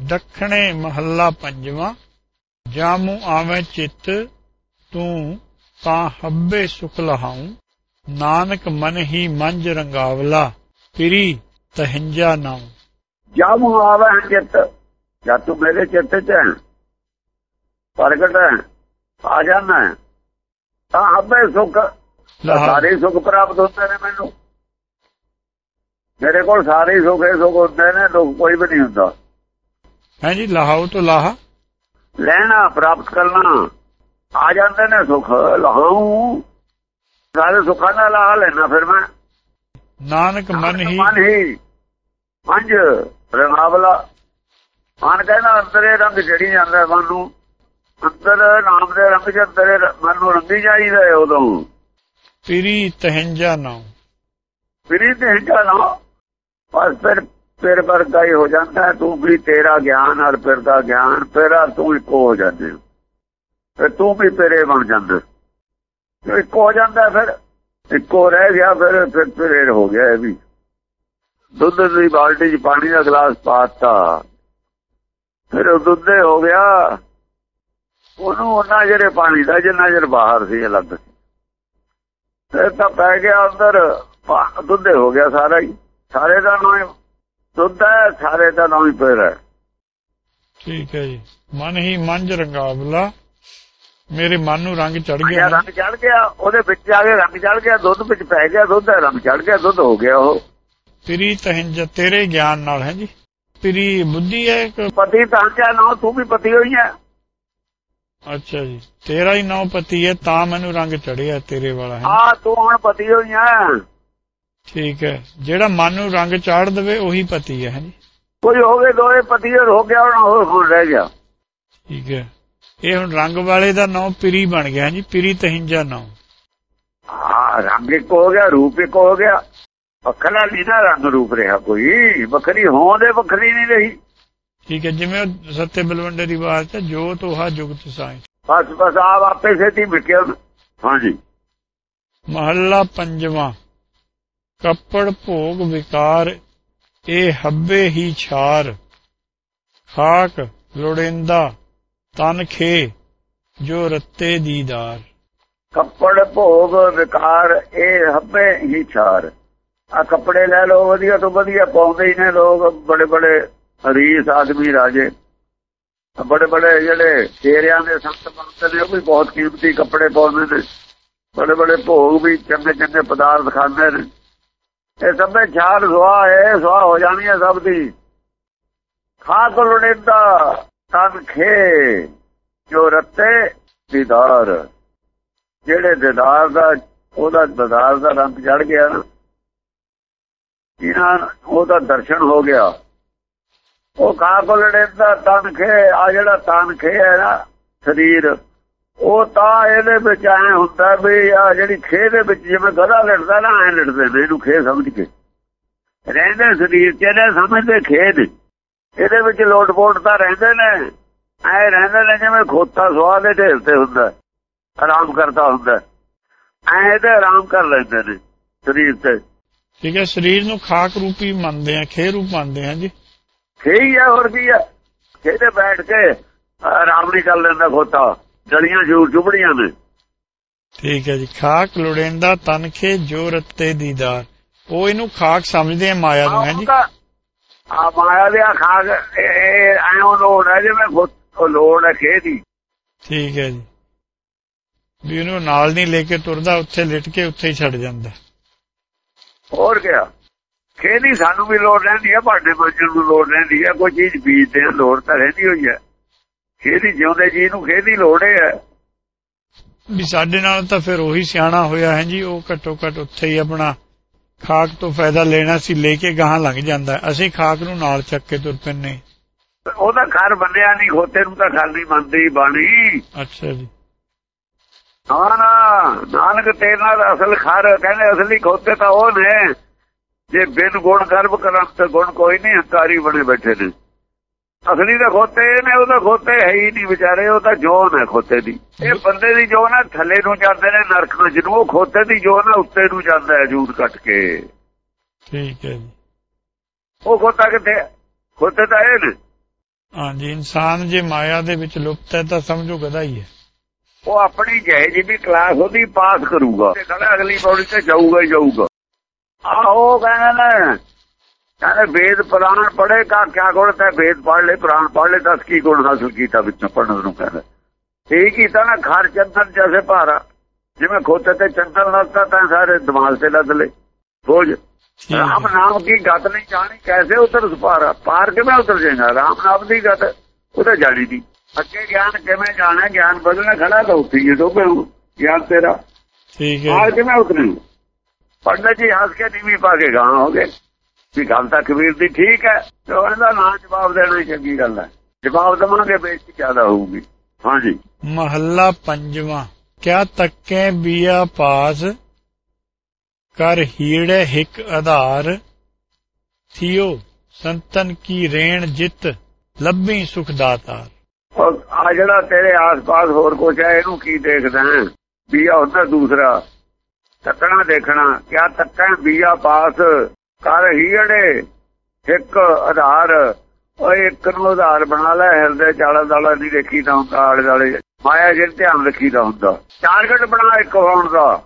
ਦੱਖਣੇ ਮਹੱਲਾ ਪੰਜਵਾਂ ਜਾਮੂ ਆਵੇਂ ਚਿੱਤ ਤੂੰ ਤਾਂ ਹੱਬੇ ਸੁਖ ਲਹਾਉ ਨਾਨਕ ਮਨ ਹੀ ਮੰਜ ਰੰਗਾਵਲਾ ਪਿਰੀ ਤਹੰਜਾ ਨਾਉ। ਜਦ ਆਵੇ ਚਿੱਤ ਜਦ ਤੂੰ ਮੇਰੇ ਚਿੱਤ ਚ ਹੈ ਪ੍ਰਗਟ ਹੈ ਆ ਜਾਣਾ ਤਾਂ ਹੱਬੇ ਸੁਖ ਸਾਰੇ ਸੁਖ ਪ੍ਰਾਪਤ ਹੁੰਦੇ ਨੇ ਮੈਨੂੰ। ਮੇਰੇ ਕੋਲ ਸਾਰੇ ਸੁਖ ਹੀ ਸੁਖ ਹੁੰਦੇ ਨੇ ਦੁੱਖ ਕੋਈ ਵੀ ਨਹੀਂ ਹੁੰਦਾ। ਹੈ ਜੀ ਲਹਾਉ ਤੋਂ ਲਾਹਾ। ਲੈਣਾ ਪ੍ਰਾਪਤ ਕਰਨਾ। ਆ ਜਾਂਦੇ ਨੇ ਸੁਖ ਲਹਾਉ ਸਾਰੇ ਸੁੱਖਾਂ ਦਾ ਲਾਹ ਲੈਣਾ ਫਿਰ ਮੈਂ। ਨਾਨਕ ਮਨ ਹੀ। ਮਨ ਹੀ। ਪੰਜ ਰੰਗਾਵਲਾ। ਮਨ ਕਹਿੰਦਾ ਅੰਦਰੇ ਰੰਗ ਜੜੀ ਜਾਂਦਾ ਮਨ। ਨੂੰ ਅੰਦਰ ਨਾਮ ਦੇ ਰੰਗ ਚ ਅੰਦਰੇ ਮਨ ਨੂੰ ਰੰਗੀ ਜਾਈਦਾ ਹੈ ਉਦੋਂ। ਪਿਰੀ ਤਹੰਜਾ ਨਾਉ। ਫਿਰੀ ਤੇ ਜਾਣਾ ਬਸ ਫਿਰ ਫਿਰ ਵਰਗਾ ਹੀ ਹੋ ਜਾਂਦਾ, ਤੂੰ ਵੀ ਤੇਰਾ ਗਿਆਨ ਔਰ ਫਿਰ ਦਾ ਗਿਆਨ, ਤੇਰਾ ਤੂੰ ਇੱਕੋ ਹੋ ਜਾਂਦੇ ਹੋ। ਫਿਰ ਤੂੰ ਵੀ ਤੇਰੇ ਬਣ ਜਾਂਦਾ ਇੱਕੋ ਹੋ ਜਾਂਦਾ ਫਿਰ ਇੱਕੋ ਰਹਿ ਗਿਆ, ਫਿਰ ਫਿਰ ਤੇਰੇ ਹੋ ਗਿਆ ਇਹ ਵੀ। ਦੁੱਧ ਦੀ ਬਾਲਟੀ 'ਚ ਪਾਣੀ ਦਾ ਗਲਾਸ ਪਾਤਾ। ਫਿਰ ਉਹ ਦੁੱਧੇ ਹੋ ਗਿਆ। ਉਹਨੂੰ ਉਹਨਾਂ ਜਿਹੜੇ ਪਾਣੀ ਦਾ, ਜਿੰਨਾ ਚਿਰ ਬਾਹਰ ਸੀ ਅਲੱਗ ਫਿਰ ਤਾਂ ਪੈ ਗਿਆ ਅੰਦਰ ਪਾ- ਦੁੱਧੇ ਹੋ ਗਿਆ ਸਾਰਾ ਹੀ। ਸਾਰੇ ਦਾ ਨਾਮ ਹੈ ਸਾਰੇ ਦਾ ਨਾਮ ਹੀ। ਪੇਰ ਠੀਕ ਹੈ ਜੀ। ਮਨ ਹੀ ਮੰਜ ਰੰਗਾਵਲਾ ਮੇਰੇ ਮਨ ਨੂੰ ਰੰਗ ਚੜ ਜਾਂ ਗਿਆ ਰੰਗ ਚੜ ਗਿਆ ਉਹਦੇ ਵਿੱਚ ਆ ਕੇ ਰੰਗ ਚੜ ਗਿਆ ਦੁੱਧ ਵਿੱਚ ਪੈ ਗਿਆ ਦੁੱਧ ਰੰਗ ਚੜ ਗਿਆ ਦੁੱਧ ਹੋ ਗਿਆ ਉਹ। ਪਿਰੀ ਤਹੰਜਾ ਤੇਰੇ ਗਿਆਨ ਨਾਲ ਹੈ ਜੀ। ਪਿਰੀ ਬੁੱਧੀ ਹੈ ਇੱਕ। ਪਤੀ ਤਾਂ ਕਿਆ ਨਾ ਤੂੰ ਵੀ ਪਤੀ ਹੋਈ ਹੈ। ਅੱਛਾ ਜੀ। ਤੇਰਾ ਹੀ ਨਾਮ ਪਤੀ ਹੈ ਤਾਂ ਮੈਨੂੰ ਰੰਗ ਚੜਿਆ ਤੇਰੇ ਵਾਲਾ ਹੈ। ਆ ਤੂੰ ਹੁਣ ਪਤੀ ਹੋਈ ਹੈ। ਠੀਕ ਹੈ। ਜਿਹੜਾ ਮਨ ਨੂੰ ਰੰਗ ਚਾੜ ਦੇਵੇ ਉਹੀ ਪਤੀ ਹੈ ਜੀ ਕੋਈ ਹੋਵੇ ਦੋਏ ਪਤੀ ਹੋਰ ਹੋ ਗਿਆ ਹੁਣ ਹੋਰ ਹੁਣ ਰਹਿ ਗਿਆ? ਠੀਕ ਹੈ। ਇਹ ਹੁਣ ਰੰਗ ਵਾਲੇ ਦਾ ਨਾਮ ਪਿਰੀ ਬਣ ਗਿਆ ਜੀ ਪਿਰੀ ਤਹਿੰਜਾ ਨਾਮ। ਆ ਰੰਗ ਇੱਕ ਹੋ ਗਿਆ ਰੂਪ ਇੱਕ ਹੋ ਗਿਆ। ਵੱਖਰਾ ਨਹੀਂ ਨਾ ਰੰਗ ਰੂਪ ਰਿਹਾ ਕੋਈ। ਵੱਖਰੀ ਹੋਂਦ ਦੇ ਵੱਖਰੀ ਨਹੀਂ ਰਹੀ। ਠੀਕ ਹੈ ਜਿਵੇਂ ਸੱਤੇ ਬਲਵੰਡੇ ਦੀ ਬਾਤ ਹੈ ਜੋ ਤੋਹਾ ਜੁਗਤ ਸਾਈ ਬਸ ਬਸ ਆਪ ਆਪੇ ਸੇਤੀ ਮਿਕਿਆ ਹਾਂਜੀ। ਮਹੱਲਾ ਪੰਜਵਾਂ। ਕੱਪੜ ਭੋਗ ਵਿਕਾਰ, ਇਹ ਹੱਬੇ ਹੀ ਛਾਰ। ਖਾਕ ਲੋੜਿੰਦਾ, ਤਨ ਖੇ, ਜੋ ਰੱਤੇ ਦੀਦਾਰ ਕੱਪੜ ਭੋਗ ਵਿਕਾਰ, ਇਹ ਹੱਬੇ ਹੀ ਛਾਰ। ਆ ਕੱਪੜੇ ਲੈ ਲੋ ਵਧੀਆ ਤੋਂ ਵਧੀਆ ਪਾਉਂਦੇ ਹੀ ਨੇ ਲੋਕ, ਬੜੇ ਬੜੇ ਹਰੀਸ ਆਦਮੀ ਰਾਜੇ। ਬੜੇ ਬੜੇ ਜਿਹੜੇ ਸ਼ੇਰਿਆਂ ਦੇ ਸੰਤ ਬੰਤ ਨੇ, ਉਹ ਵੀ ਬਹੁਤ ਕੀਮਤੀ ਕੱਪੜੇ ਪਾਉਂਦੇ ਨੇ। ਬੜੇ ਬੜੇ ਭੋਗ ਵੀ ਚੰਗੇ ਚੰਗੇ ਪਦਾਰਥ ਖਾਂਦੇ ਨੇ। ਇਹ ਸਭੇ ਛਾਰ ਸੁਆ ਹੈ ਸੁਆ ਹੋ ਜਾਣੀ ਹੈ ਸਭ ਦੀ। ਖਾਕ ਲੁੜਿੰਦਾ ਤਨ ਖੇ ਜੋ ਰੱਤੇ ਦੀਦਾਰ। ਜਿਹੜੇ ਦੀਦਾਰ ਦਾ, ਉਹਦਾ ਦੀਦਾਰ ਦਾ ਰੰਗ ਚੜ ਗਿਆ ਨਾ। ਇਹਨਾਂ, ਉਹਦਾ ਦਰਸ਼ਨ ਹੋ ਗਿਆ। ਉਹ ਖਾਕ ਲੁੜਿੰਦਾ ਤਨ ਖੇ ਆ ਜਿਹੜਾ ਤਨ ਖੇ ਹੈ ਨਾ, ਸਰੀਰ। ਉਹ ਤਾਂ ਇਹਦੇ ਵਿੱਚ ਐ ਹੁੰਦਾ ਵੀ ਆ ਜਿਹੜੀ ਖੇ ਦੇ ਵਿੱਚ ਜਿਵੇਂ ਗਧਾ ਲੜਦਾ ਨਾ ਐ ਲੜਦੇ ਨੇ ਇਹਨੂੰ ਖੇ ਸਮਝ ਕੇ। ਰਹਿੰਦੇ ਸਰੀਰ ਚ ਇਹਨੇ ਸਮਝਦੇ ਖੇ ਨੇ ਇਹਦੇ ਵਿੱਚ ਲੋਟ ਪੋਟ ਤਾਂ ਰਹਿੰਦੇ ਨੇ। ਐ ਰਹਿੰਦੇ ਨੇ ਜਿਵੇਂ ਖੋਤਾ ਸਵਾਹ ਦੇ ਢੇਰ ਤੇ ਹੁੰਦਾ ਆਰਾਮ ਕਰਦਾ ਹੁੰਦਾ। ਐ ਤੇ ਆਰਾਮ ਕਰ ਲੈਂਦੇ ਨੇ ਸਰੀਰ ਤੇ। ਠੀਕ ਹੈ ਸਰੀਰ ਨੂੰ ਖਾਕ ਰੂਪੀ ਮੰਨਦੇ ਆ ਖੇ ਰੂਪ ਮੰਨਦੇ ਆ ਜੀ। ਖੇ ਹੀ ਆ ਹੋਰ ਕੀ ਆ? ਖੇ ਤੇ ਬੈਠ ਕੇ ਆਰਾਮ ਨਹੀਂ ਕਰ ਲੈਂਦਾ ਖੋਤਾ। ਜਲੀਆਂ ਜੂਰ ਚੁਬੜੀਆਂ ਨੇ। ਠੀਕ ਹੈ ਜੀ। ਖਾਕ ਲੋੜਿੰਦਾ ਤਨ ਖੇ ਜੋ ਰੱਤੇ ਦੀਦਾਰ। ਉਹ ਇਹਨੂੰ ਖਾਕ ਸਮਝਦੇ ਆ ਮਾਇਆ ਨੂੰ ਹੈ ਜੀ? ਆ ਮਾਇਆ ਦੇ ਖਾਗ ਇਹ ਲੋੜ ਹੈ ਜਿਵੇਂ ਖੁਦ ਉਹ ਲੋੜ ਹੈ ਖੇ ਦੀ। ਠੀਕ ਹੈ ਜੀ। ਵੀ ਉਹਨੂੰ ਨਾਲ ਨਹੀਂ ਲੈ ਕੇ ਤੁਰਦਾ ਉੱਥੇ ਲਿਟ ਕੇ ਉੱਥੇ ਹੀ ਛੱਡ ਜਾਂਦਾ। ਹੋਰ ਕਿਆ? ਖੇ ਦੀ ਸਾਨੂੰ ਵੀ ਲੋੜ ਰਹਿੰਦੀ ਹੈ ਭਾਂਡੇ ਮਾਂਜਣ ਨੂੰ ਲੋੜ ਰਹਿੰਦੀ ਹੈ ਕੋਈ ਚੀਜ਼ ਬੀਜਦੇ ਆ ਲੋੜ ਤਾਂ ਰਹਿੰਦੀ ਹੋਈ ਹੈ। ਖੇ ਦੀ ਜਿਉਂਦੇ ਜੀ ਨੂੰ ਖੇ ਦੀ ਲੋੜ ਹੈ। ਵੀ ਸਾਡੇ ਨਾਲ ਤਾਂ ਫਿਰ ਉਹੀ ਸਿਆਣਾ ਹੋਇਆ ਹੈ ਜੀ ਉਹ ਘੱਟੋ ਘੱਟ ਉੱਥੇ ਹੀ ਆਪਣਾ ਖਾਕ ਤੋਂ ਫਾਇਦਾ ਲੈਣਾ ਸੀ ਲੈ ਕੇ ਗਾਹਾਂ ਲੰਘ ਜਾਂਦਾ। ਅਸੀਂ ਖਾਕ ਨੂੰ ਨਾਲ ਚੱਕ ਕੇ ਤੁਰ ਪੈਨੇ ਉਹਦਾ ਘਰ ਬੰਨਿਆ ਨਹੀਂ ਖੋਤੇ ਨੂੰ ਤਾਂ ਖਾਲੀ ਮੰਨਦੀ ਬਾਣੀ। ਅੱਛਾ ਜੀ। ਹਾਂ ਨਾ ਨਾਨਕ ਤੇਰੇ ਨਾਲ ਅਸਲ ਖਰ ਕਹਿੰਦੇ ਅਸਲੀ ਖੋਤੇ ਤਾਂ ਉਹ ਨੇ ਜੇ ਬਿਨ ਗੁਣ ਗਰਭ ਕਰਨ ਤੇ ਗੁਣ ਕੋਈ ਨਹੀਂ ਹੰਕਾਰੀ ਬਣੇ ਬੈਠੇ ਨੇ। ਅਸਲੀ ਤਾਂ ਖੋਤੇ ਨੇ ਉਹ ਤਾਂ ਖੋਤੇ ਹੈ ਹੀ ਨਹੀਂ ਵਿਚਾਰੇ ਉਹ ਤਾਂ ਜੋਨ ਹੈ ਖੋਤੇ ਦੀ। ਇਹ ਬੰਦੇ ਦੀ ਜੋਨ ਹੈ ਥੱਲੇ ਨੂੰ ਜਾਂਦੇ ਨੇ ਨਰਕ ਜਿਹਨੂੰ ਉਹ ਖੋਤੇ ਦੀ ਜੋਨ ਹੈ ਉੱਤੇ ਨੂੰ ਜਾਂਦਾ ਹੈ ਜੂਦ ਕੱਟ ਕੇ। ਠੀਕ ਹੈ ਜੀ। ਉਹ ਖੋਤਾ ਕਿੱਥੇ ਖੋਤੇ ਤਾਂ ਇਹ ਨੇ। ਹਾਂਜੀ ਇਨਸਾਨ ਜੇ ਮਾਇਆ ਦੇ ਵਿੱਚ ਲੁਪਤ ਹੈ ਤਾਂ ਸਮਝੋ ਗਧਾ ਹੀ ਹੈ। ਉਹ ਆਪਣੀ ਜਿਹੇ ਜੀ ਵੀ ਕਲਾਸ ਉਹਦੀ ਪਾਸ ਕਰੂਗਾ। ਤੇ ਕਹਿੰਦਾ ਅਗਲੀ ਪੌੜੀ ਤੇ ਜਾਊਗਾ ਹੀ ਜਾਊਗਾ। ਆਹੋ ਕਹਿੰਦਾ ਨਾ ਕਹਿੰਦੇ ਵੇਦ ਪੁਰਾਣ ਪੜ੍ਹੇ ਕਾ ਕਿਆ ਗੁਣ ਤੇ ਵੇਦ ਪੜ੍ਹ ਲੈ ਪੁਰਾਣ ਪੜ੍ਹ ਲੈ ਦੱਸ ਕੀ ਗੁਣ ਹਾਸਲ ਕੀਤਾ ਵਿੱਚੋਂ ਪੜਨ ਨੂੰ ਕਹਿੰਦਾ। ਇਹ ਕੀਤਾ ਨਾ ਖਰ ਚੰਦਨ ਜੈਸੇ ਭਾਰਾ। ਜਿਵੇਂ ਖੋਤੇ ਤੇ ਚੰਦਨ ਲੱਗਦਾ ਤਾਂ ਸਾਰੇ ਦਿਮਾਗ ਤੇ ਲੱਦ ਲੈ ਬੋਝ। ਰਾਮ ਨਾਮ ਕੀ ਗਤ ਨਹੀਂ ਜਾਣੀ ਕੈਸੇ ਉਤਰ ਸੁਪਾਰਾ ਪਾਰ ਕਿਵੇਂ ਉਤਰ ਜਾਏਗਾ? ਰਾਮ ਨਾਮ ਦੀ ਗਤ ਉਹ ਤਾਂ ਜਾਣੀ ਨਹੀਂ। ਅੱਗੇ ਗਿਆਨ ਕਿਵੇਂ ਜਾਣਾ? ਗਿਆਨ ਬਦਲਣਾ ਖੜਾ ਤਾਂ ਉੱਥੇ ਹੀ ਡੋਬੇ ਹੋ ਗਿਆਨ ਤੇਰਾ। ਠੀਕ ਹੈ। ਕਿਵੇਂ ਉਤਰੂ ਪੰਡਤ ਜੀ ਹੱਸ ਕੇ ਨੀਵੀਂ ਪਾ ਕੇ ਗਾਂ ਹੋ ਗਏ ਵੀ ਗੱਲ ਤਾਂ ਕਬੀਰ ਦੀ ਠੀਕ ਹੈ ਤੇ ਉਹਦਾ ਨਾ ਜਵਾਬ ਦੇਣਾ ਚੰਗੀ ਗੱਲ ਹੈ। ਜਵਾਬ ਦਵਾਂਗੇ ਬੇਇੱਜ਼ਤੀ ਜ਼ਿਆਦਾ ਹੋਊਗੀ। ਹਾਂਜੀ। ਮਹੱਲਾ ਪੰਜਵਾਂ। ਕਿਆ ਤੱਕੇ ਬੀਆ ਪਾਸ ਕਰ ਹੀੜੇ ਹਿਕ ਆਧਾਰ? ਥਿਓ ਸੰਤਨ ਕੀ ਰੇਣ ਜਿਤ ਲੱਭੀ ਸੁਖ ਦਾਤਾਰ। ਆ ਜਿਹੜਾ ਤੇਰੇ ਆਸ-ਪਾਸ ਹੋਰ ਕੁਝ ਹੈ ਇਹਨੂੰ ਕੀ ਦੇਖਦਾ ਹੈ? ਬੀਆ ਹੁੰਦਾ ਦੂਸਰਾ। ਤੱਕਣਾ ਦੇਖਣਾ। ਕਿਆ ਤੱਕਾਂ ਬੀਆ ਪਾਸ ਕਰ ਹੀ ਹੀੜੇ ਇੱਕ ਆਧਾਰ ਓਏ ਇੱਕ ਨੂੰ ਆਧਾਰ ਬਣਾ ਲੈ, ਹਿਰਦੇ ਚਾਲਾ ਦਾਲਾ ਨਹੀਂ ਦੇਖੀ ਤਾਂ ਹੁੰਦਾ, ਆਲੇ ਦਾਲੇ ਮਾਇਆ ਜੇ ਧਿਆਨ ਰੱਖੀਦਾ ਹੁੰਦਾ। ਟਾਰਗੇਟ ਬਣਾ ਇੱਕ ਹੋਣ ਦਾ।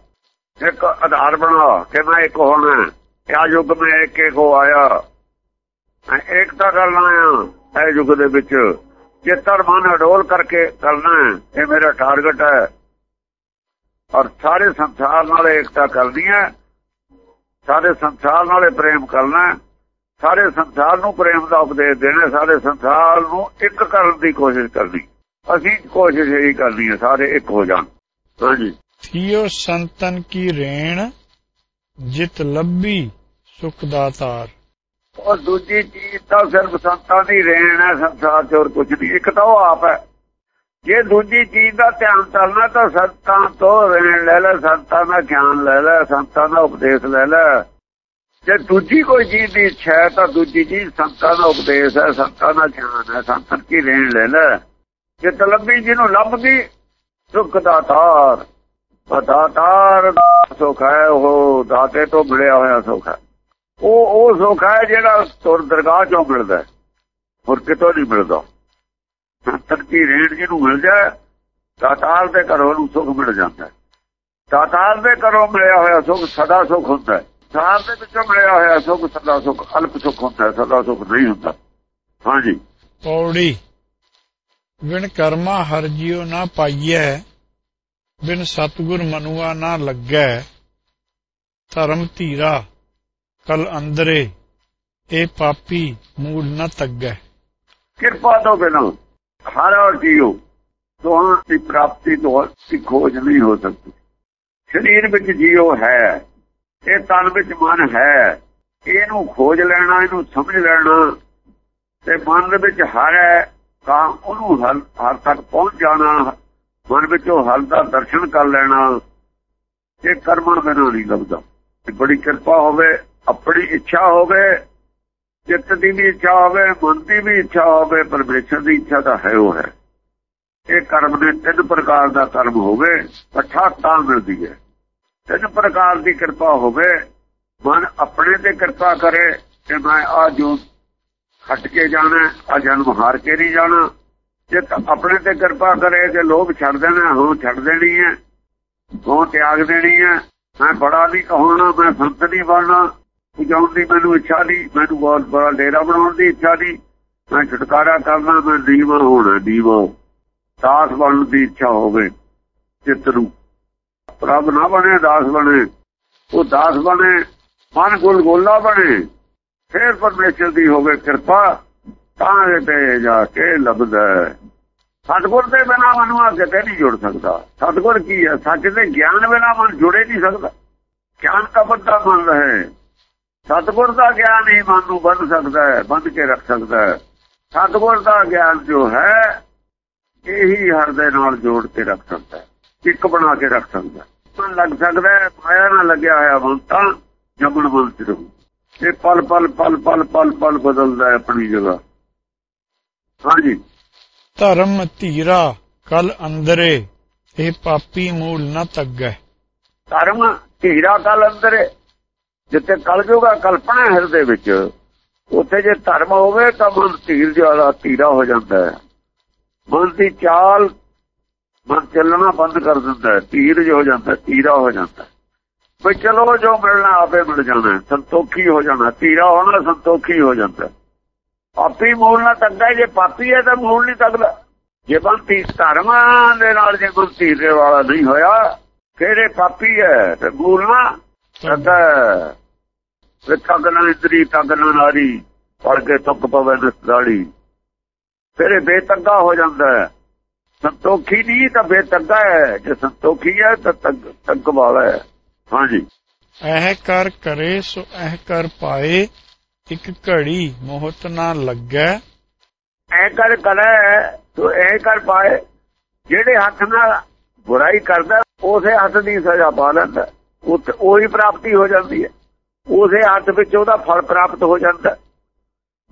ਇੱਕ ਆਧਾਰ ਬਣਾ, ਕਿ ਮੈਂ ਇੱਕ ਹੋਣਾ ਕਿਆ ਯੁੱਗ ਮੈਂ ਇੱਕ ਇੱਕ ਹੋ ਆਇਆ। ਮੈਂ ਏਕਤਾ ਕਰਨਾ ਆ ਇਹ ਯੁੱਗ ਦੇ ਵਿੱਚ। ਚਿੱਤਰ ਮਨ ਅਡੋਲ ਕਰਕੇ ਕਰਨਾ ਇਹ ਮੇਰਾ ਟਾਰਗੇਟ ਹੈ। ਔਰ ਸਾਰੇ ਸੰਸਾਰ ਨਾਲ ਏਕਤਾ ਕਰਨੀ ਹੈ। ਸਾਰੇ ਸੰਸਾਰ ਨਾਲੇ ਪ੍ਰੇਮ ਕਰਨਾ। ਸਾਰੇ ਸੰਸਾਰ ਨੂੰ ਪ੍ਰੇਮ ਦਾ ਉਪਦੇਸ਼ ਦੇਣਾ ਸਾਰੇ ਸੰਸਾਰ ਨੂੰ ਇੱਕ ਕਰਨ ਦੀ ਕੋਸ਼ਿਸ਼ ਕਰਨੀ। ਅਸੀਂ ਕੋਸ਼ਿਸ਼ ਇਹੀ ਕਰਨੀ ਹੈ ਸਾਰੇ ਇੱਕ ਹੋ ਜਾਣ। ਹਾਂਜੀ। ਥਿਓ ਸੰਤਨ ਕੀ ਰੇਣ ਜਿਤ ਲੱਭੀ ਸੁਖ ਦਾਤਾਰ ਔਰ ਦੂਜੀ ਚੀਜ਼ ਤਾਂ ਸਿਰਫ ਸੰਤਾਂ ਦੀ ਰੇਣ ਹੈ ਸੰਸਾਰ 'ਚ ਹੋਰ ਕੁਝ ਨਹੀਂ। ਇੱਕ ਤਾਂ ਉਹ ਆਪ ਹੈ। ਜੇ ਦੂਜੀ ਚੀਜ਼ ਦਾ ਧਿਆਨ ਕਰਨਾ ਤਾਂ ਸੰਤਾਂ ਤੋਂ ਰੇਣ ਲੈ ਲੈ, ਸੰਤਾਂ ਦਾ ਗਿਆਨ ਲੈ ਲੈ, ਸੰਤਾਂ ਦਾ ਉਪਦੇਸ਼ ਲੈ ਲੈ। ਜੇ ਦੂਜੀ ਕੋਈ ਚੀਜ਼ ਦੀ ਇੱਛਾ ਹੈ ਤਾਂ ਦੂਜੀ ਚੀਜ਼ ਸੰਤਾਂ ਦਾ ਉਪਦੇਸ਼ ਹੈ, ਸੰਤਾਂ ਦਾ ਗਿਆਨ ਹੈ, ਸੰਤਾਂ ਕੀ ਰੇਣ ਲੈ ਲੈ। ਜੇ ਤਲਬੀ ਜਿਹਨੂੰ ਲੱਭਦੀ ਗਈ ਸੁਖ ਦਾਤਾਰ ਉਹ ਦਾਤਾਰ ਸੁਖ ਹੈ, ਉਹ ਦਾਤੇ ਤੋਂ ਮਿਲਿਆ ਹੋਇਆ ਸੁਖ ਹੈ। ਉਹ ਉਹ ਸੁੱਖ ਹੈ ਜਿਹੜਾ ਤੁਰ ਦਰਗਾਹ ਚੋਂ ਮਿਲਦਾ ਹੋਰ ਕਿਤੋਂ ਨਹੀਂ ਮਿਲਦਾ। ਸੰਤਨ ਕੀ ਰੇਣ ਜਿਹਨੂੰ ਮਿਲ ਜਾਏ ਦਾਤਾਰ ਦੇ ਘਰੋਂ ਨੂੰ ਸੁੱਖ ਮਿਲ ਜਾਂਦਾ ਹੈ। ਦਾਤਾਰ ਦੇ ਘਰੋਂ ਮਿਲਿਆ ਹੋਇਆ ਸੁੱਖ ਸਦਾ ਸੁੱਖ ਹੁੰਦਾ ਹੈ। ਸਾਰ ਦੇ ਵਿੱਚੋਂ ਮਿਲਿਆ ਹੋਇਆ ਸੁੱਖ ਸਦਾ ਸੁੱਖ ਅਲਪ ਸੁੱਖ ਹੁੰਦਾ ਹੈ ਸਦਾ ਸੁੱਖ ਨਹੀਂ ਹੁੰਦਾ। ਹਾਂਜੀ ਪੌੜੀ ਵਿਣ ਕਰਮਾ ਹਰ ਜਿਉ ਨਾ ਪਾਈਐ ਬਿਨ ਸਤਗੁਰ ਮਨੁਆ ਨਾ ਲੱਗੈ। ਧਰਮ ਧੀਰਾ ਕਲ ਅੰਦਰੇ ਇਹ ਪਾਪੀ ਮੂਲ ਨਾ ਤੱਗੈ। ਕਿਰਪਾ ਤੋਂ ਬਿਨਾਂ ਹਰ ਔਰ ਜੀਉ ਦੋਹਾਂ ਦੀ ਪ੍ਰਾਪਤੀ ਤੋਂ ਦੀ ਖੋਜ ਨਹੀਂ ਹੋ ਸਕਦੀ। ਸਰੀਰ ਵਿੱਚ ਜੀਉ ਹੈ, ਇਹ ਤਨ ਵਿੱਚ ਮਨ ਹੈ, ਇਹਨੂੰ ਖੋਜ ਲੈਣਾ, ਇਹਨੂੰ ਸਮਝ ਲੈਣਾ, ਤੇ ਮਨ ਦੇ ਵਿੱਚ ਹਰ ਹੈ, ਤਾਂ ਉਹਨੂੰ ਹਰ ਤੱਕ ਪਹੁੰਚ ਜਾਣਾ, ਮਨ ਵਿੱਚੋਂ ਹਰ ਦਾ ਦਰਸ਼ਨ ਕਰ ਲੈਣਾ, ਇਹ ਕਰਮਾਂ ਬਿਨਾਂ ਨਹੀਂ ਲੱਭਦਾ। ਬੜੀ ਕਿਰਪਾ ਹੋਵੇ, ਆਪਣੀ ਇੱਛਾ ਹੋਵੇ ਚਿੱਤ ਦੀ ਵੀ ਇੱਛਾ ਹੋਵੇ ਮਨ ਦੀ ਵੀ ਇੱਛਾ ਹੋਵੇ, ਪਰਮੇਸ਼ਰ ਦੀ ਇੱਛਾ ਤਾਂ ਹੈ ਉਹ ਹੈ। ਇਹ ਕਰਮ ਦੇ ਤਿੰਨ ਪ੍ਰਕਾਰ ਦਾ ਕਰਮ ਹੋਵੇ, ਇਕੱਠਾ ਤਾਂ ਮਿਲਦੀ ਹੈ। ਤਿੰਨ ਪ੍ਰਕਾਰ ਦੀ ਕਿਰਪਾ ਹੋਵੇ, ਮਨ ਆਪਣੇ ਤੇ ਕਿਰਪਾ ਕਰੇ ਕਿ ਮੈਂ ਆ ਜੋ ਹਟ ਕੇ ਜਾਣਾ ਆ ਜਨਮ ਹਾਰ ਕੇ ਨਹੀਂ ਜਾਣਾ। ਜੇ ਆਪਣੇ ਤੇ ਕਿਰਪਾ ਕਰੇ ਕਿ ਲੋਭ ਛੱਡ ਦੇਣਾ ਹੋ ਛੱਡ ਦੇਣੀ ਹੈ ਹੋ ਤਿਆਗ ਦੇਣੀ ਹੈ, ਮੈਂ ਬੜਾ ਨਹੀਂ ਕਹਾਉਣਾ, ਮੈਂ ਸੰਤ ਨਹੀਂ ਬਣਨਾ। ਪੁਜਾਉਣ ਦੀ ਮੈਨੂੰ ਇੱਛਾ ਨਹੀਂ, ਮੈਨੂੰ ਬਹੁਤ ਬੜਾ ਡੇਰਾ ਬਣਾਉਣ ਦੀ ਇੱਛਾ ਨਹੀਂ। ਮੈਂ ਛੁਟਕਾਰਾ ਕਰਨਾ ਮੈਂ ਦੀਵਾ ਹੋਣਾ, ਦੀਵਾ। ਦਾਸ ਬਣਨ ਦੀ ਇੱਛਾ ਹੋਵੇ, ਚਿੱਤ ਨੂੰ। ਪ੍ਰਭ ਨਾ ਬਣੇ, ਦਾਸ ਬਣੇ। ਉਹ ਦਾਸ ਬਣੇ, ਮਨ ਗੁਲ ਗੋਲਾ ਬਣੇ। ਫੇਰ ਪਰਮੇਸ਼ਰ ਦੀ ਹੋਵੇ ਕਿਰਪਾ, ਤਾਂ ਇਹ ਤੇ ਜਾ ਕੇ ਲੱਭਦਾ ਹੈ। ਸਤਿਗੁਰ ਦੇ ਬਿਨਾ ਮਨ ਆ ਕਿਤੇ ਨਹੀਂ ਜੁੜ ਸਕਦਾ। ਸਤਿਗੁਰ ਕੀ ਹੈ? ਸੱਚ ਦੇ ਗਿਆਨ ਬਿਨਾ ਮਨ ਜੁੜੇ ਨਹੀਂ ਸਕਦਾ। ਗਿਆਨ ਦਾ ਬੰਦਾ ਮਨ ਰਹੇ ਸਤਿਗੁਰ ਦਾ ਗਿਆਨ ਹੀ ਮਨ ਨੂੰ ਬੰਨ ਸਕਦਾ ਹੈ ਬੰਨ ਕੇ ਰੱਖ ਸਕਦਾ ਹੈ। ਸਤਿਗੁਰ ਦਾ ਗਿਆਨ ਜੋ ਹੈ ਇਹੀ ਹਿਰਦੇ ਨਾਲ ਜੋੜ ਕੇ ਰੱਖ ਸਕਦਾ ਹੈ ਇੱਕ ਬਣਾ ਕੇ ਰੱਖ ਸਕਦਾ ਹੈ। ਮਨ ਲੱਗ ਸਕਦਾ ਹੈ ਮਾਇਆ ਨਾਲ ਲੱਗਿਆ ਹੋਇਆ ਮਨ ਤਾਂ ਜਮਣ ਚ ਰਹੂ। ਇਹ ਪਲ ਪਲ ਪਲ ਪਲ ਪਲ ਪਲ ਬਦਲਦਾ ਹੈ ਆਪਣੀ ਜਗ੍ਹਾ। ਹਾਂਜੀ। ਧਰਮ ਧੀਰਾ ਕਲ ਅੰਦਰੇ ਇਹ ਪਾਪੀ ਮੂਲ ਨਾ ਤੱਗੈ। ਧਰਮ ਧੀਰਾ ਕਲ ਅੰਦਰ। ਹੈ। ਜਿੱਥੇ ਕਲਯੁਗਾ ਕਲਪਨਾ ਹੈ ਹਿਰਦੇ ਵਿੱਚ। ਉੱਥੇ ਜੇ ਧਰਮ ਹੋਵੇ ਤਾਂ ਮਨ ਧੀਰ ਜ਼ਿਆਦਾ ਧੀਰਾ ਹੋ ਜਾਂਦਾ ਹੈ। ਮਨ ਦੀ ਚਾਲ ਮਨ ਚੱਲਣਾ ਬੰਦ ਕਰ ਦਿੰਦਾ ਹੈ। ਧੀਰ ਜੋ ਹੋ ਜਾਂਦਾ, ਧੀਰਾ ਹੋ ਜਾਂਦਾ। ਵੀ ਚਲੋ ਜੋ ਮਿਲਣਾ ਆਪੇ ਮਿਲ ਜਾਣਾ ਸੰਤੋਖੀ ਹੋ ਜਾਣਾ, ਧੀਰਾ ਹੋਣਾ ਸੰਤੋਖੀ ਹੋ ਜਾਂਦਾ ਆਪੀ ਮੂਲ ਨਾ ਤੱਕਦਾ ਜੇ ਪਾਪੀ ਹੈ ਤਾਂ ਮੂਲ ਨਹੀਂ ਤੱਕਦਾ ਜੇ ਬੰਤੀ ਧਰਮਾਂ ਦੇ ਨਾਲ ਜੇ ਬੰਤੀ ਧੀਰੇ ਵਾਲਾ ਨਹੀਂ ਹੋਇਆ, ਕਿਹੜੇ ਪਾਪੀ ਹੈ? ਤੇ ਮੂਲ ਨਾ ਤੱਕਦਾ ਤੇ ਤੱਕ ਨਾ ਇਤਰੀ ਤੱਕ ਨਾ ਨਾਰੀ ਪੜ ਕੇ ਤੁੱਕ ਪਵੇ ਨਸਦਾੜੀ ਫਿਰ ਬੇਤੰਗਾ ਹੋ ਜਾਂਦਾ ਹੈ। ਸੰਤੋਖੀ ਨਹੀਂ ਤਾਂ ਬੇਤੰਗਾ ਹੈ। ਜੇ ਸੰਤੋਖੀ ਹੈ ਤਾਂ ਤੱਕ ਵਾਲਾ ਹੈ। ਹਾਂਜੀ। ਇਹ ਕਰ ਕਰੇ ਸੋ ਇਹ ਕਰ ਪਾਏ ਇੱਕ ਘੜੀ ਮੋਹਤ ਨਾ ਲੱਗੈ। ਐ ਕਰ ਕਰੇ ਤੋ ਐ ਕਰ ਪਾਏ। ਜਿਹੜੇ ਹੱਥ ਨਾਲ ਬੁਰਾਈ ਕਰਦਾ ਉਸੇ ਹੱਥ ਦੀ ਸਜ਼ਾ ਪਾ ਲੈਂਦਾ। ਉਹੀ ਪ੍ਰਾਪਤੀ ਹੋ ਜਾਂਦੀ ਹੈ। ਉਸੇ ਹੱਥ ਵਿੱਚ ਉਹਦਾ ਫਲ ਪ੍ਰਾਪਤ ਹੋ ਜਾਂਦਾ।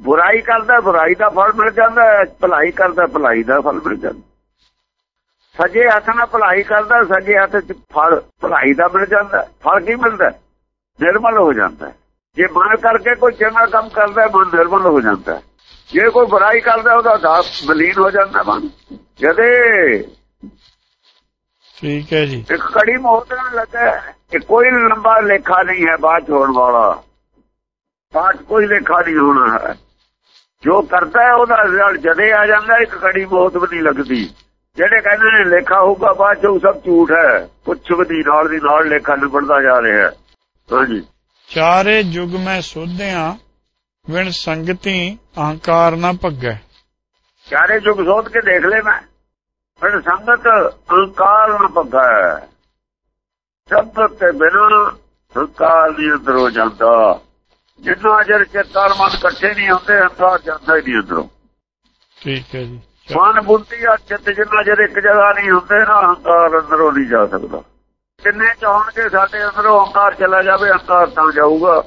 ਬੁਰਾਈ ਕਰਦਾ, ਬੁਰਾਈ ਦਾ ਫਲ ਮਿਲ ਜਾਂਦਾ, ਭਲਾਈ ਕਰਦਾ, ਭਲਾਈ ਦਾ ਫਲ ਮਿਲ ਜਾਂਦਾ। ਸੱਜੇ ਹੱਥ ਨਾਲ ਭਲਾਈ ਕਰਦਾ, ਸੱਜੇ ਹੱਥ 'ਚ ਫਲ, ਭਲਾਈ ਦਾ ਮਿਲ ਜਾਂਦਾ। ਫਲ ਕੀ ਮਿਲਦਾ? ਨਿਰਮਲ ਹੋ ਜਾਂਦਾ। ਜੇ ਮਨ ਕਰਕੇ ਕੋਈ ਚੰਗਾ ਕੰਮ ਕਰਦਾ, ਮਨ ਨਿਰਮਲ ਹੋ ਜਾਂਦਾ। ਜੇ ਕੋਈ ਬੁਰਾਈ ਕਰਦਾ, ਉਹਦਾ ਦਾਸ ਮਲੀਨ ਹੋ ਜਾਂਦਾ ਮਨ। ਜਦੇ ਠੀਕ ਹੈ ਜੀ। ਇੱਕ ਕੜੀ ਮੋਹਤ ਨਾਲ ਲੱਗਾ ਕਿ ਕੋਈ ਲੰਬਾ ਲੇਖਾ ਨਹੀਂ ਹੈ ਬਾਅਦ ਹੋਣ ਵਾਲਾ। ਬਾਅਦ ਕੋਈ ਲੇਖਾ ਨਹੀਂ ਹੋਣਾ ਹੈ। ਜੋ ਕਰਦਾ ਹੈ ਉਹਦਾ ਰਿਜ਼ਲਟ ਜਦੇ ਆ ਜਾਂਦਾ ਇੱਕ ਕੜੀ ਮੋਹਤ ਵੀ ਨਹੀਂ ਲੱਗਦੀ। ਜਿਹੜੇ ਕਹਿੰਦੇ ਨੇ ਲੇਖਾ ਹੋਊਗਾ ਬਾਅਦ ਚ ਸਭ ਝੂਠ ਹੈ। ਪੁੱਛ ਦੀ ਨਾਲ ਦੀ ਨਾਲ ਲੇਖਾ ਨਿਬੜਦਾ ਜਾ ਰਿਹਾ ਹੈ। ਹਾਂਜੀ ਚਾਰੇ ਯੁਗ ਮੈਂ ਸੋਧਿਆ ਵਿਣ ਸੰਗਤੀ ਅਹੰਕਾਰ ਨਾ ਭੱਗੈ। ਚਾਰੇ ਯੁਗ ਸੋਧ ਕੇ ਦੇਖ ਲੈ ਮੈਂ। ਵਿਣ ਸੰਗਤ ਅਹੰਕਾਰ ਨਾ ਭੱਗਾ ਸਭ ਤੇ ਬਿਨਾਂ ਅਹੰਕਾਰ ਦੀ ਅੰਦਰ ਹੋ ਜਾਂਦਾ। ਜਿੰਨਾ ਅਜਰ ਚਿੱਤਾਰ ਮਨ ਇਕੱਠੇ ਨਹੀਂ ਹੁੰਦੇ ਅਹੰਕਾਰ ਜਾਂਦਾ ਹੀ ਨਹੀਂ ਅੰਦਰੋਂ। ਠੀਕ ਹੈ ਜੀ। ਮਨ ਬੁੱਧੀ ਆ ਚਿੱਤ ਜਿੰਨਾ ਜਰ ਇੱਕ ਜਗ੍ਹਾ ਨਹੀਂ ਹੁੰਦੇ ਨਾ ਅਹੰਕਾਰ ਅੰਦਰੋਂ ਨਹੀਂ ਜਾ ਸਕਦਾ। ਕਿੰਨੇ ਚਾਹਣਗੇ ਸਾਡੇ ਅੰਦਰੋਂ ਅਹੰਕਾਰ ਚਲਾ ਜਾਵੇ ਅਹੰਕਾਰ ਤਾਂ ਜਾਊਗਾ।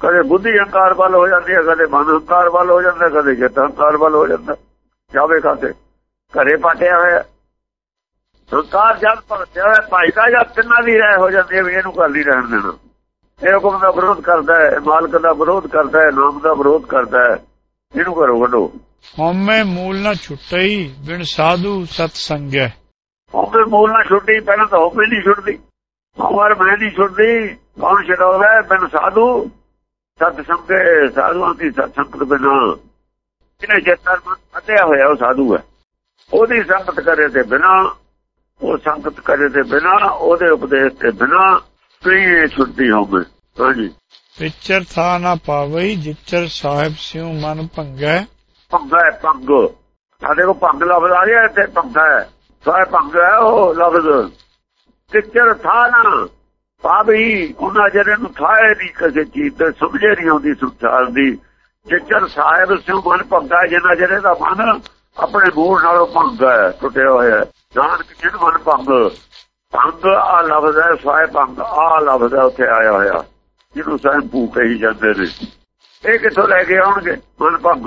ਕਦੇ ਬੁੱਧੀ ਅਹੰਕਾਰ ਵੱਲ ਹੋ ਜਾਂਦੀ ਹੈ ਕਦੇ ਮਨ ਅਹੰਕਾਰ ਵੱਲ ਹੋ ਜਾਂਦਾ ਕਦੇ ਚਿੱਤ ਅਹੰਕਾਰ ਵੱਲ ਹੋ ਜਾਂਦਾ। ਜਾਵੇ ਖਾਤੇ। ਘਰੇ ਪਾਟਿਆ ਹੋਇਆ। ਅਹੰਕਾਰ ਜਦ ਭਗਤਿਆ ਹੋਇਆ ਭਾਈ ਦਾ ਜਦ ਤਿੰਨਾਂ ਦੀ ਰਹਿ ਹੋ ਜਾਂਦੀ ਹੈ ਵੀ ਇਹਨੂੰ ਕਰ ਲਈ ਰਹਿਣ ਦੇਣਾ। ਇਹ ਹੁਕਮ ਦਾ ਵਿਰੋਧ ਕਰਦਾ ਹੈ ਮਾਲਕ ਦਾ ਵਿਰੋਧ ਕਰਦਾ ਹੈ ਨਾਮ ਦਾ ਵਿਰੋਧ ਕਰਦਾ ਹੈ। ਇਹਨੂੰ ਕਰੋ ਵੱਡੋ ਹਉਮੈ ਮੂਲ ਨਾ ਛੁੱਟਈ ਬਿਨ ਸਾਧੂ ਸਤ ਸੰਗੈ ਹਉਮੈ ਮੂਲ ਨਾ ਛੁੱਟੀ ਪਹਿਲਾਂ ਤਾਂ ਹਉਮੈ ਨਹੀਂ ਛੁੱਟਦੀ। ਹਉਮਰ ਮੈਂ ਨਹੀਂ ਛੁੱਟਦੀ ਕੌਣ ਛਡਾਉਂਦਾ ਬਿਨ ਸਾਧੂ। ਸਤ ਸੰਗੇ ਸਾਧੂਆਂ ਦੀ ਸਤ ਸੰਗਤ ਬਿਨਾ। ਜਿਹਨੇ ਚੇਤਨ ਮਨ ਫਤਿਆ ਹੋਇਆ ਉਹ ਸਾਧੂ ਹੈ। ਉਹਦੀ ਸੰਗਤ ਕਰੇ ਤੇ ਬਿਨਾ ਉਹ ਸੰਗਤ ਕਰੇ ਤੇ ਬਿਨਾ ਉਹਦੇ ਉਪਦੇਸ਼ ਤੇ ਬਿਨਾ ਕਈ ਛੁੱਟੀ ਹੋਵੇ। ਹਾਂਜੀ। ਵਿਚਰ ਥਾ ਨਾ ਪਾਵਈ ਜਿਚਰ ਸਾਹਿਬ ਸਿਉ ਮਨ ਭੰਗੈ। ਭੰਗਾ ਭੰਗ। ਸਾਡੇ ਕੋ ਭੰਗ ਲਫ਼ਜ਼ ਆ ਰਿਹਾ ਇੱਥੇ ਭੰਗਾ। ਹੈ ਸਾਰੇ ਭੰਗ ਹੈ ਉਹ ਲਫ਼ਜ਼। ਕਿਚਰ ਥਾ ਨਾ ਪਾਵਈ ਉਹਨਾਂ ਜਿਹੜੇ ਨੂੰ ਥਾਏ ਨਹੀਂ ਕਿਸੇ ਚੀਜ਼ ਤੇ ਸਮਝੇ ਨਹੀਂ ਆਉਂਦੀ ਸੁਚਾਰ ਦੀ। ਜਿਚਰ ਸਾਹਿਬ ਸਿਉ ਮਨ ਭੰਗਾ ਜਿਹਨਾਂ ਜਿਹੜੇ ਦਾ ਮਨ ਆਪਣੇ ਮੂਲ ਨਾਲੋਂ ਭੰਗਾ ਹੈ ਟੁੱਟਿਆ ਹੋਇਆ ਨਾਨਕ ਜਿਹਨ ਮਨ ਭੰਗ ਭੰਗ ਆ ਲਫ਼ਜ਼ ਹੈ ਸਾਇ ਭੰਗ ਆ ਲਫ਼ਜ਼ ਹੈ ਉੱਥੇ ਆਇਆ ਹੋਇਆ। ਜਿਹਨੂੰ ਸਾਹਿਬ ਭੂ ਕਹੀ ਜਾਂਦੇ ਨੇ। ਇਹ ਕਿੱਥੋਂ ਲੈ ਕੇ ਆਉਣਗੇ? ਮਨ ਭੰਗ।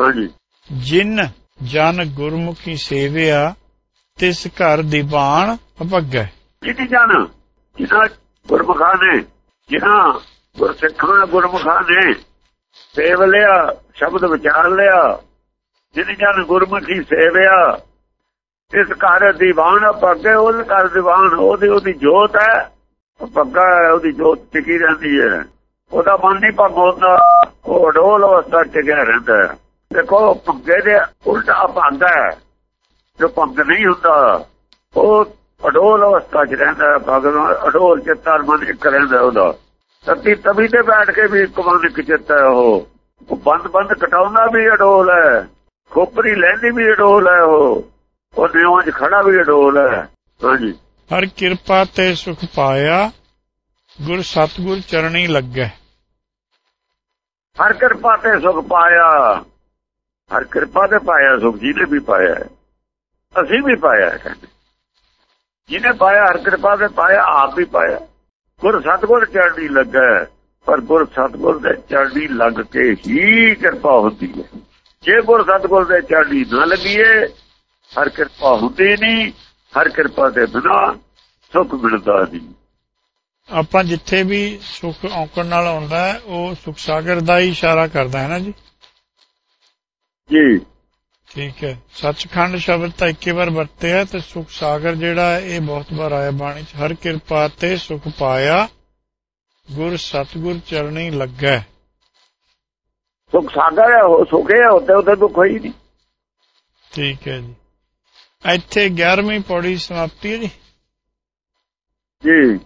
ਹਾਂਜੀ। ਜਿਨ ਜਨ ਗੁਰਮੁਖੀ ਸੇਵਿਆ ਤਿਸ ਘਰ ਦੀਵਾਨ ਅਭਗੈ ਕਿਹਦੀ ਜਨ? ਜਿਨ੍ਹਾਂ ਗੁਰਮੁਖਾਂ ਨੇ ਜਿਨ੍ਹਾਂ ਗੁਰਸਿੱਖਾਂ ਗੁਰਮੁਖਾਂ ਨੇ ਸੇਵ ਲਿਆ ਸ਼ਬਦ ਵਿਚਾਰ ਲਿਆ ਜਿਨ ਜਨ ਗੁਰਮੁਖੀ ਸੇਵਿਆ, ਇਸ ਘਰ ਦੀਵਾਨ ਪੱਗੇ ਉਹ ਘਰ ਦੀਵਾਨ ਉਹਦੀ ਉਹਦੀ ਜੋਤ ਹੈ। ਪੱਗਾ ਉਹਦੀ ਜੋਤ ਟਿਕੀ ਰਹਿੰਦੀ ਹੈ। ਉਹਦਾ ਮਨ ਨਹੀਂ ਭੰਗਦਾ ਉਹ ਢੋਲ ਅਵਸਥਾ ਟਿਕਿਆ ਰਹਿੰਦਾ ਦੇਖੋ ਪੱਗੇ ਦੇ ਉਲਟਾ ਭੰਗ ਹੈ। ਜੋ ਭੰਗ ਨਹੀਂ ਹੁੰਦਾ, ਉਹ ਅਡੋਲ ਅਵਸਥਾ 'ਚ ਰਹਿੰਦਾ ਭਗਵਾਨ ਅਡੋਲ ਚਿੱਤਰ ਮਨ ਇੱਕ ਰਹਿੰਦਾ ਉਹਦਾ। ਸੱਤੀ ਤਵੀ ਤੇ ਬੈਠ ਕੇ ਵੀ ਇੱਕ ਮਨ ਇੱਕ ਚਿੱਤ ਹੈ ਉਹ। ਉਹ ਬੰਦ ਬੰਦ ਕਟਾਉਂਦਾ ਵੀ ਅਡੋਲ ਹੈ। ਖੋਪਰੀ ਲੈਂਦੀ ਵੀ ਅਡੋਲ ਹੈ ਉਹ। ਉਹ ਨਿਉਂ 'ਚ ਖੜਾ ਵੀ ਅਡੋਲ ਹੈ। ਹਾਂਜੀ। ਹਰ ਕਿਰਪਾ ਤੇ ਸੁਖ ਪਾਇਆ ਗੁਰ ਸਤਗੁਰ ਚਰਣੀ ਲੱਗੈ। ਹਰ ਕਿਰਪਾ ਤੇ ਸੁਖ ਪਾਇਆ। ਹਰ ਕਿਰਪਾ ਤੇ ਪਾਇਆ ਸੁਖ ਜੀ ਨੇ ਵੀ ਪਾਇਆ ਅਸੀਂ ਵੀ ਪਾਇਆ ਕਹਿੰਦੇ। ਜਿਹਨੇ ਪਾਇਆ ਹਰ ਕਿਰਪਾ ਤੇ ਪਾਇਆ ਆਪ ਵੀ ਪਾਇਆ। ਗੁਰ ਸਤਗੁਰ ਚੜ੍ਹਨੀ ਲੱਗਾ ਪਰ ਗੁਰ ਸਤਗੁਰ ਦੇ ਚੜ੍ਹਨੀ ਲੱਗ ਕੇ ਹੀ ਕਿਰਪਾ ਹੁੰਦੀ ਹੈ। ਜੇ ਗੁਰ ਸਤਗੁਰ ਦੇ ਚੜ੍ਹਨੀ ਨਾ ਲੱਗੀਏ ਹਰ ਕਿਰਪਾ ਹੁੰਦੀ ਨਹੀਂ ਹਰ ਕਿਰਪਾ ਦੇ ਬਿਨਾ ਸੁਖ ਮਿਲਦਾ ਨਹੀਂ। ਆਪਾਂ ਜਿੱਥੇ ਵੀ ਸੁਖ ਔਂਕੜ ਨਾਲ ਆਉਂਦਾ ਉਹ ਸੁਖ ਸਾਗਰ ਦਾ ਹੀ ਇਸ਼ਾਰਾ ਕਰਦਾ ਹੈ ਨਾ ਜੀ? ਜੀ। ਠੀਕ ਹੈ। ਸੱਚਖੰਡ ਸ਼ਬਦ ਤਾਂ ਇੱਕੇ ਵਾਰ ਵਰਤਿਆ ਤੇ ਸੁਖ ਸਾਗਰ ਜਿਹੜਾ ਇਹ ਬਹੁਤ ਵਾਰ ਆਇਆ ਬਾਣੀ 'ਚ। ਹਰ ਕਿਰਪਾ ਤੇ ਸੁਖ ਪਾਇਆ ਗੁਰ ਸਤਗੁਰ ਚਰਣੀ ਲੱਗਾ। ਸੁਖ ਸਾਗਰ ਹੈ ਉਹ ਸੁਖੇ ਹੁੰਦੇ ਉਹਦੇ ਦੁੱਖ ਹੋਈ ਨਹੀਂ। ਠੀਕ ਹੈ ਜੀ। ਇੱਥੇ 11ਵੀਂ ਪੌੜੀ ਸਮਾਪਤੀ ਹੈ ਜੀ। ਜੀ।